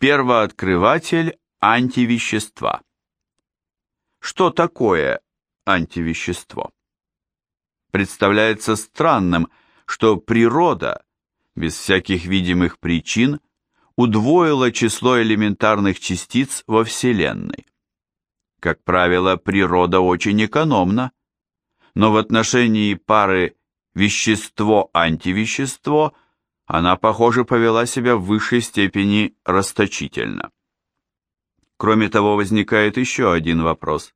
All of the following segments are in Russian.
Первооткрыватель антивещества. Что такое антивещество? Представляется странным, что природа, без всяких видимых причин, удвоила число элементарных частиц во Вселенной. Как правило, природа очень экономна, но в отношении пары вещество-антивещество она, похоже, повела себя в высшей степени расточительно. Кроме того, возникает еще один вопрос.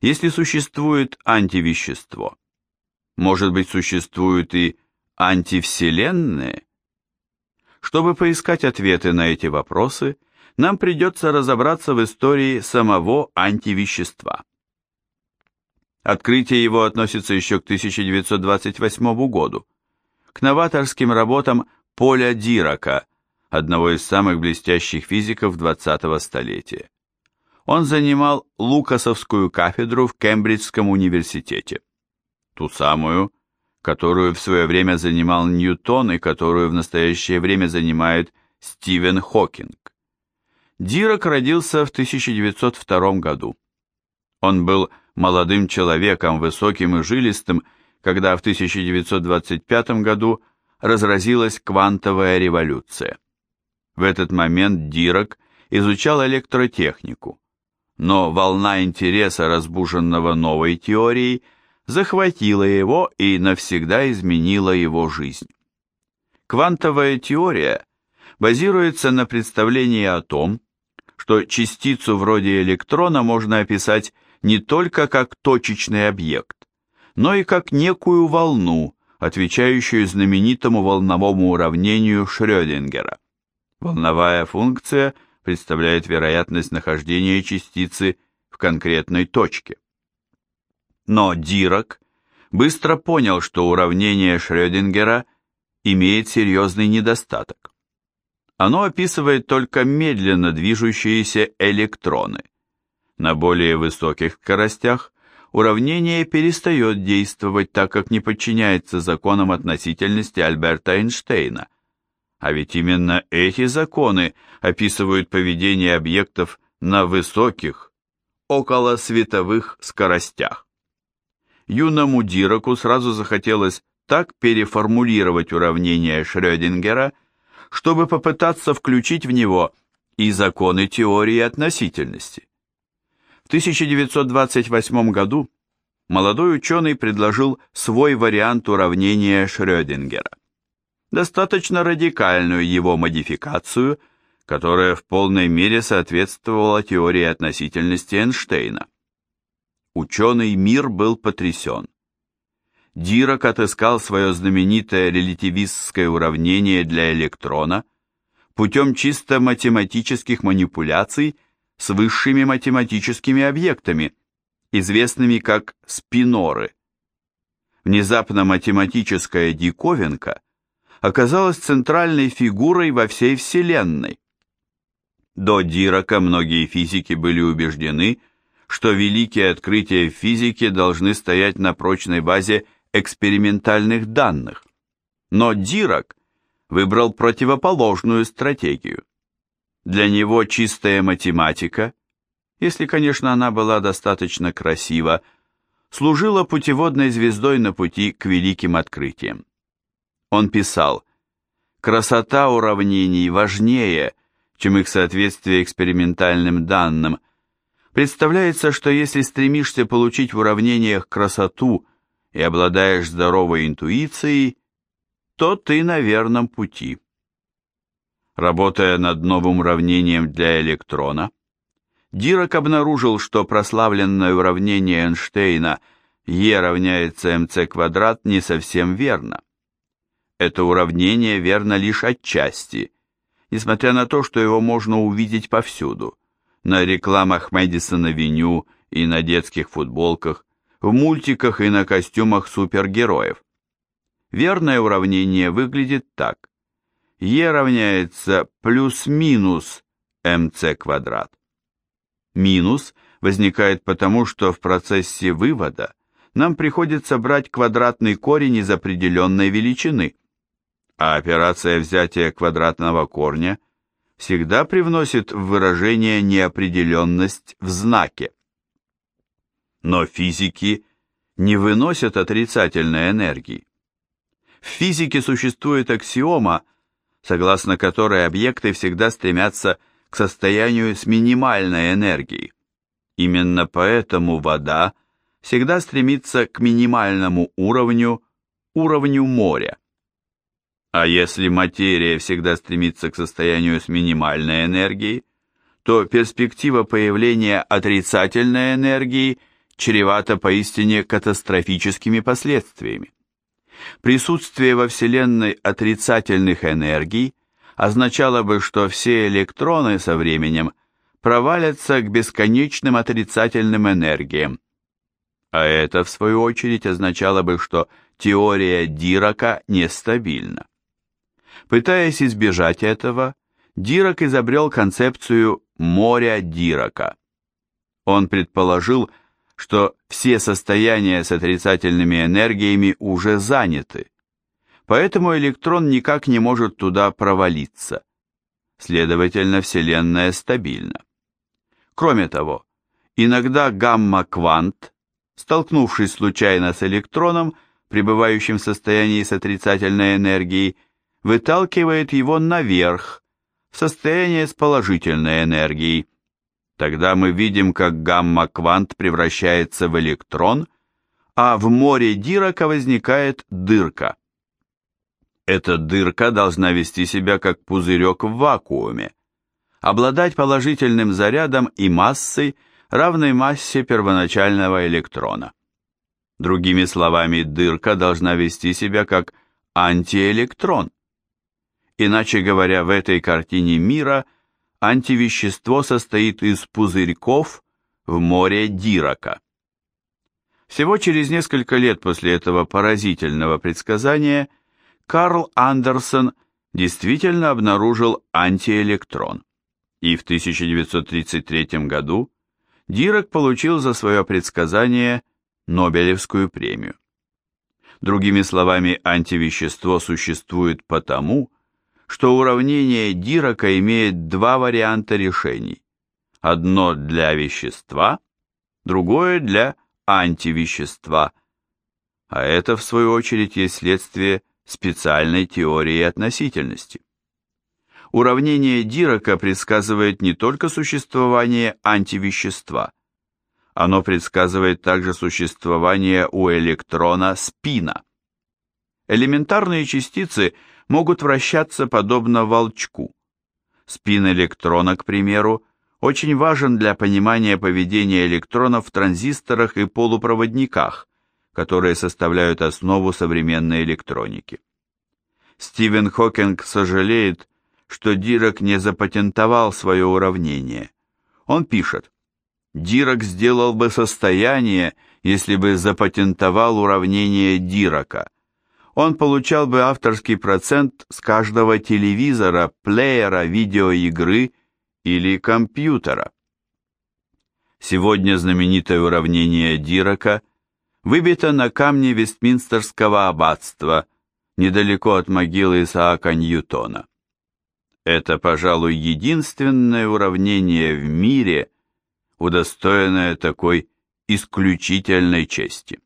Если существует антивещество, может быть, существуют и антивселенные? Чтобы поискать ответы на эти вопросы, нам придется разобраться в истории самого антивещества. Открытие его относится еще к 1928 году, к новаторским работам Поля Дирака, одного из самых блестящих физиков 20-го столетия. Он занимал Лукасовскую кафедру в Кембриджском университете, ту самую, которую в свое время занимал Ньютон и которую в настоящее время занимает Стивен Хокинг. Дирак родился в 1902 году. Он был молодым человеком, высоким и жилистым, когда в 1925 году разразилась квантовая революция. В этот момент Дирак изучал электротехнику, но волна интереса, разбуженного новой теорией, захватила его и навсегда изменила его жизнь. Квантовая теория базируется на представлении о том, что частицу вроде электрона можно описать не только как точечный объект, но и как некую волну, отвечающую знаменитому волновому уравнению Шрёдингера. Волновая функция представляет вероятность нахождения частицы в конкретной точке. Но Дирак быстро понял, что уравнение Шрёдингера имеет серьезный недостаток. Оно описывает только медленно движущиеся электроны. На более высоких скоростях уравнение перестает действовать, так как не подчиняется законам относительности Альберта Эйнштейна. А ведь именно эти законы описывают поведение объектов на высоких, около световых скоростях. Юному Дираку сразу захотелось так переформулировать уравнение Шрёдингера, чтобы попытаться включить в него и законы теории относительности. В 1928 году молодой ученый предложил свой вариант уравнения Шрёдингера. Достаточно радикальную его модификацию, которая в полной мере соответствовала теории относительности Эйнштейна. Ученый мир был потрясен. Дирак отыскал свое знаменитое релятивистское уравнение для электрона путем чисто математических манипуляций с высшими математическими объектами, известными как спиноры. Внезапно математическая диковинка оказалась центральной фигурой во всей Вселенной. До Дирака многие физики были убеждены, что великие открытия в физике должны стоять на прочной базе экспериментальных данных. Но Дирак выбрал противоположную стратегию. Для него чистая математика, если, конечно, она была достаточно красива, служила путеводной звездой на пути к великим открытиям. Он писал, «Красота уравнений важнее, чем их соответствие экспериментальным данным. Представляется, что если стремишься получить в уравнениях красоту – и обладаешь здоровой интуицией, то ты на верном пути. Работая над новым уравнением для электрона, Дирак обнаружил, что прославленное уравнение Эйнштейна E равняется mc квадрат не совсем верно. Это уравнение верно лишь отчасти, несмотря на то, что его можно увидеть повсюду, на рекламах Мэдисон-авеню и на детских футболках, в мультиках и на костюмах супергероев. Верное уравнение выглядит так. Е равняется плюс-минус mc квадрат. Минус возникает потому, что в процессе вывода нам приходится брать квадратный корень из определенной величины, а операция взятия квадратного корня всегда привносит в выражение неопределенность в знаке. Но физики не выносят отрицательной энергии. В физике существует аксиома, согласно которой объекты всегда стремятся к состоянию с минимальной энергией. Именно поэтому вода всегда стремится к минимальному уровню, уровню моря. А если материя всегда стремится к состоянию с минимальной энергией, то перспектива появления отрицательной энергии чревата поистине катастрофическими последствиями. Присутствие во Вселенной отрицательных энергий означало бы, что все электроны со временем провалятся к бесконечным отрицательным энергиям. А это, в свою очередь, означало бы, что теория Дирака нестабильна. Пытаясь избежать этого, Дирак изобрел концепцию моря Дирака. Он предположил, что все состояния с отрицательными энергиями уже заняты, поэтому электрон никак не может туда провалиться. Следовательно, Вселенная стабильна. Кроме того, иногда гамма-квант, столкнувшись случайно с электроном, пребывающим в состоянии с отрицательной энергией, выталкивает его наверх, в состояние с положительной энергией, Тогда мы видим, как гамма-квант превращается в электрон, а в море Дирака возникает дырка. Эта дырка должна вести себя как пузырек в вакууме, обладать положительным зарядом и массой, равной массе первоначального электрона. Другими словами, дырка должна вести себя как антиэлектрон. Иначе говоря, в этой картине мира – антивещество состоит из пузырьков в море Дирака. Всего через несколько лет после этого поразительного предсказания Карл Андерсон действительно обнаружил антиэлектрон, и в 1933 году Дирак получил за свое предсказание Нобелевскую премию. Другими словами, антивещество существует потому, что уравнение Дирака имеет два варианта решений. Одно для вещества, другое для антивещества. А это, в свою очередь, есть следствие специальной теории относительности. Уравнение Дирака предсказывает не только существование антивещества, оно предсказывает также существование у электрона спина. Элементарные частицы – могут вращаться подобно волчку. Спин электрона, к примеру, очень важен для понимания поведения электронов в транзисторах и полупроводниках, которые составляют основу современной электроники. Стивен Хокинг сожалеет, что Дирак не запатентовал свое уравнение. Он пишет, Дирак сделал бы состояние, если бы запатентовал уравнение Дирака – он получал бы авторский процент с каждого телевизора, плеера, видеоигры или компьютера. Сегодня знаменитое уравнение Дирака выбито на камне Вестминстерского аббатства, недалеко от могилы Исаака Ньютона. Это, пожалуй, единственное уравнение в мире, удостоенное такой исключительной чести.